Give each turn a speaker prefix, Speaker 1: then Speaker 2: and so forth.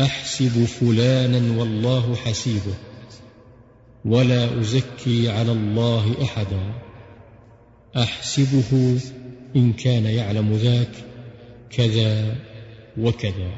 Speaker 1: أحسب فلانا والله حسيبه ولا أزكي على الله أحدا. أحسبه إن كان يعلم ذاك كذا وكذا.